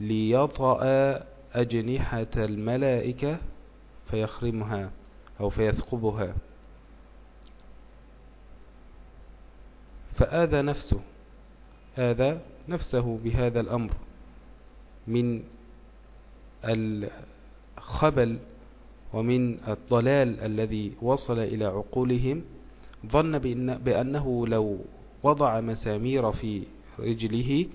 [SPEAKER 1] ليطأ أجنحة الملائكة فيخرمها أو فيثقبها. فآذى نفسه آذى نفسه بهذا الأمر من الخبل ومن الضلال الذي وصل إلى عقولهم ظن بأن بأنه لو وضع مسامير في رجله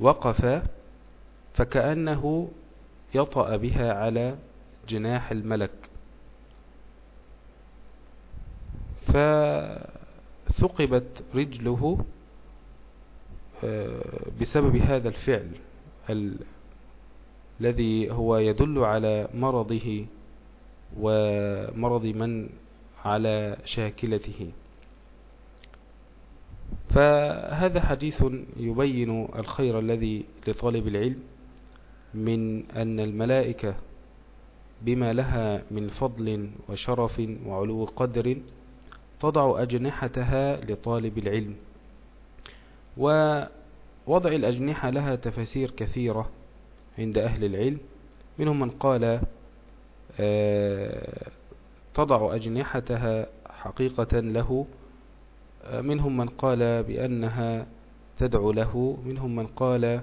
[SPEAKER 1] ووقف فكأنه يطأ بها على جناح الملك. فثقبت رجله آه، بسبب هذا الفعل. الذي هو يدل على مرضه ومرض من على شاكلته. فهذا حديث يبين الخير الذي لطالب العلم من أن الملائكة بما لها من فضل وشرف وعلو قدر تضع أجنحتها لطالب العلم. ووضع الأجنحة لها تفسير كثيرة عند أهل العلم. منهم من قال آه، تضع أجنحتها حقيقة له. آه، منهم من قال بأنها تدعو له. منهم من قال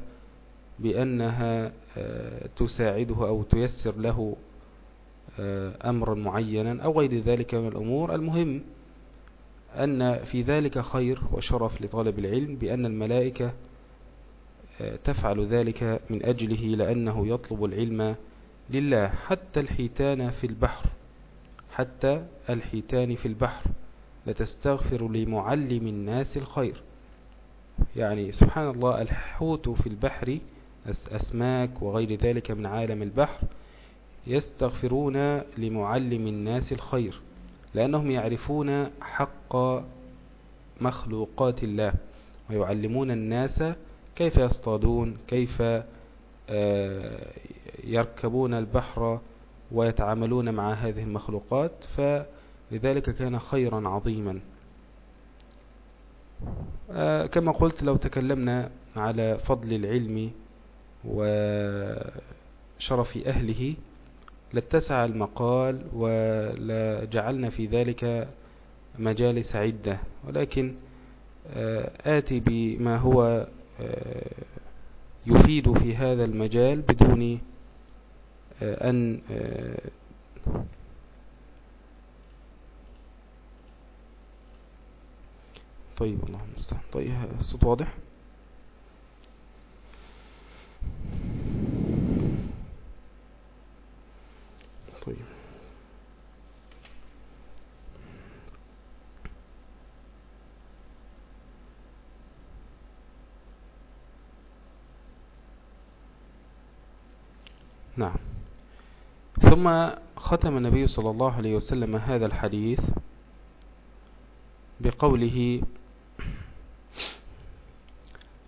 [SPEAKER 1] بأنها آه، تساعده أو تيسر له أمرا معينا أو غير ذلك من الأمور. المهم أن في ذلك خير وشرف لطالب العلم بأن الملائكة تفعل ذلك من أجله لأنه يطلب العلم لله حتى الحيتان في البحر حتى الحيتان في البحر. لتستغفر لمعلم الناس الخير. يعني سبحان الله الحوت في البحر أسماك وغير ذلك من عالم البحر يستغفرون لمعلم الناس الخير لأنهم يعرفون حق مخلوقات الله ويعلمون الناس كيف يصطادون؟ كيف آه، يركبون البحر ويتعاملون مع هذه المخلوقات؟ فلذلك كان خيرا عظيما. آه، كما قلت لو تكلمنا على فضل العلم وشرف أهله لاتسع المقال ولجعلنا في ذلك مجالس عدة ولكن آه، آتي بما هو يفيد في هذا المجال بدون آه، أن آه، طيب الله المستعان طيب الصوت واضح طيب نعم. ثم ختم النبي صلى الله عليه وسلم هذا الحديث بقوله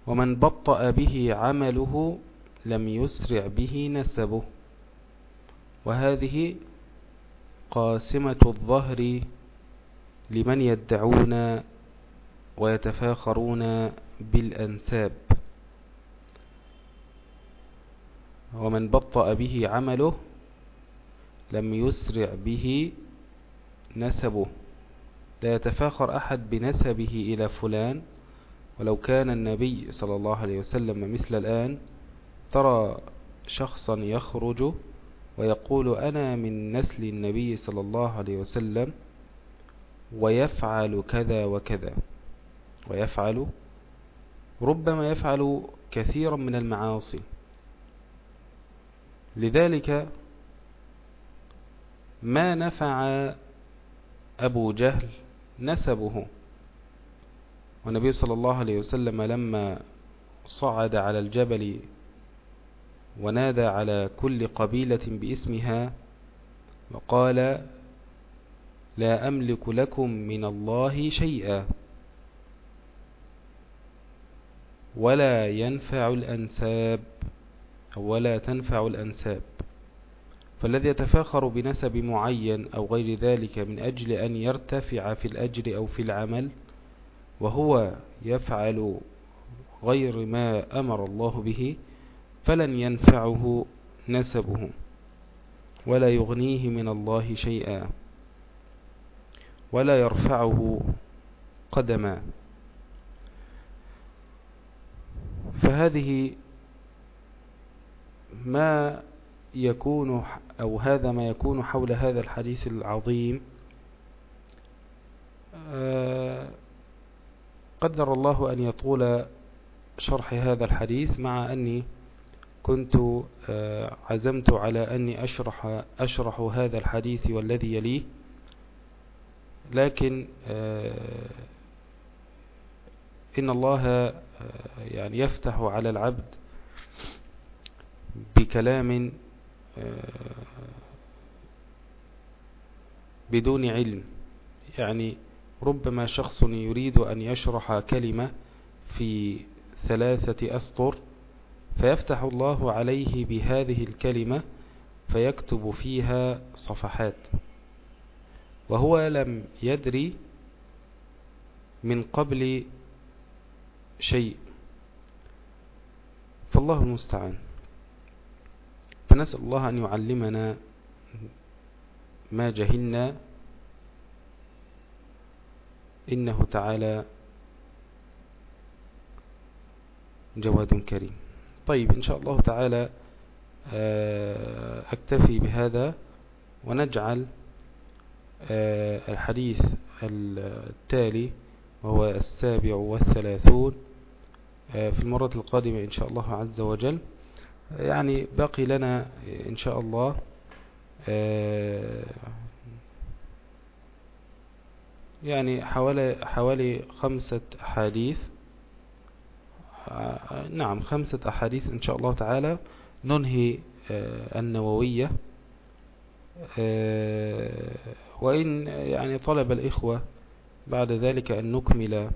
[SPEAKER 1] ومن بطأ به عمله لم يسرع به نسبه. وهذه قاسمة الظهر لمن يدعون ويتفاخرون بالأنساب. ومن بطأ به عمله لم يسرع به نسبه. لا يتفاخر أحد بنسبه إلى فلان ولو كان النبي صلى الله عليه وسلم مثل الآن ترى شخصا يخرج ويقول أنا من نسل النبي صلى الله عليه وسلم ويفعل كذا وكذا. ويفعل ربما يفعل كثيرا من المعاصي. لذلك ما نفع أبو جهل نسبه. والنبي صلى الله عليه وسلم لما صعد على الجبل ونادى على كل قبيلة باسمها وقال لا أملك لكم من الله شيئا ولا ينفع الأنساب. ولا تنفع الأنساب. فالذي يتفاخر بنسب معين أو غير ذلك من أجل أن يرتفع في الأجر أو في العمل وهو يفعل غير ما أمر الله به فلن ينفعه نسبه ولا يغنيه من الله شيئا ولا يرفعه قدما. فهذه ما يكون أو هذا ما يكون حول هذا الحديث العظيم. آه، قدر الله أن يطول شرح هذا الحديث مع أني كنت آه، عزمت على أني أشرح, أشرح هذا الحديث والذي يليه. لكن آه، إن الله يعني يفتح على العبد بكلام بدون علم. يعني ربما شخص يريد أن يشرح كلمة في ثلاثة أسطر فيفتح الله عليه بهذه الكلمة فيكتب فيها صفحات. وهو لم يدري من قبل شيء. فالله المستعان. فنسأل الله أن يعلمنا ما جهلنا إنه تعالى جواد كريم. طيب إن شاء الله تعالى آه، أكتفي بهذا ونجعل آه، الحديث التالي وهو السابع والثلاثون آه، في المرة القادمة إن شاء الله عز وجل. يعني باقي لنا إن شاء الله يعني حوالي حوالي خمسة أحاديث آه، نعم خمسة أحاديث إن شاء الله تعالى. ننهي آه، النووية آه، وإن يعني طلب الإخوة بعد ذلك أن نكمل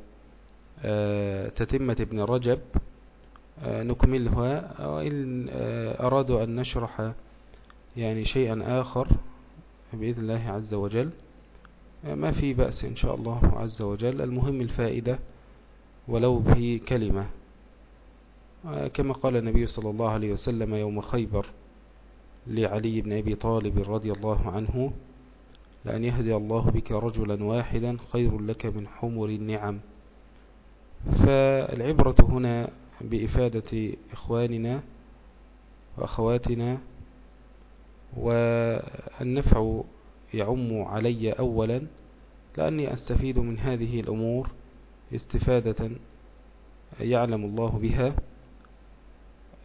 [SPEAKER 1] تتمة ابن رجب. نكملها. وإن أرادوا أن نشرح يعني شيئا آخر بإذن الله عز وجل ما في بأس إن شاء الله عز وجل. المهم الفائدة ولو به كلمة. كما قال النبي صلى الله عليه وسلم يوم خيبر لعلي بن أبي طالب رضي الله عنه لأن يهدي الله بك رجلا واحدا خير لك من حمر النعم. فالعبرة هنا بإفادة إخواننا وأخواتنا والنفع يعم علي أولا لأني أستفيد من هذه الأمور استفادة يعلم الله بها.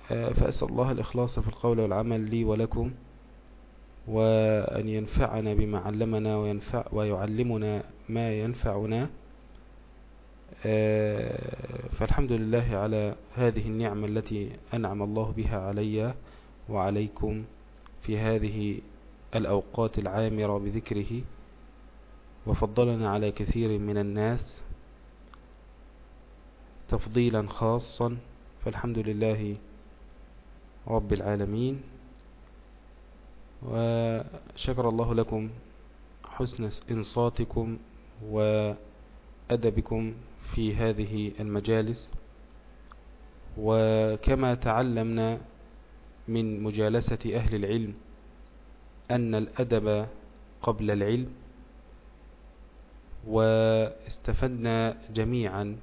[SPEAKER 1] فأسأل الله الإخلاص في القول والعمل لي ولكم وأن ينفعنا بما علمنا وينفع ويعلمنا ما ينفعنا. فالحمد لله على هذه النعمة التي أنعم الله بها علي وعليكم في هذه الأوقات العامرة بذكره وفضلنا على كثير من الناس تفضيلا خاصا فالحمد لله رب العالمين. وشكر الله لكم حسن إنصاتكم وأدبكم في هذه المجالس. وكما تعلمنا من مجالسة أهل العلم أن الأدب قبل العلم واستفدنا جميعا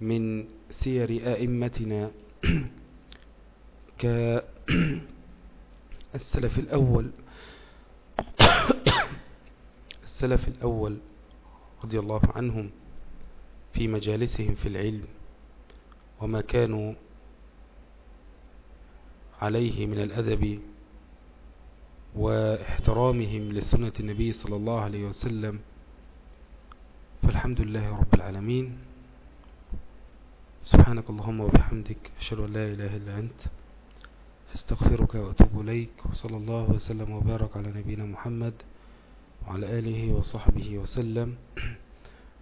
[SPEAKER 1] من سير آئمتنا كالسلف الأول السلف الأول رضي الله عنهم. في مجالسهم في العلم وما كانوا عليه من الأدب واحترامهم لسنة النبي صلى الله عليه وسلم فالحمد لله رب العالمين. سبحانك اللهم وبحمدك أشهد أن لا إله إلا أنت أستغفرك وأتوب إليك وصلى الله وسلم وبارك على نبينا محمد وعلى آله وصحبه وسلم.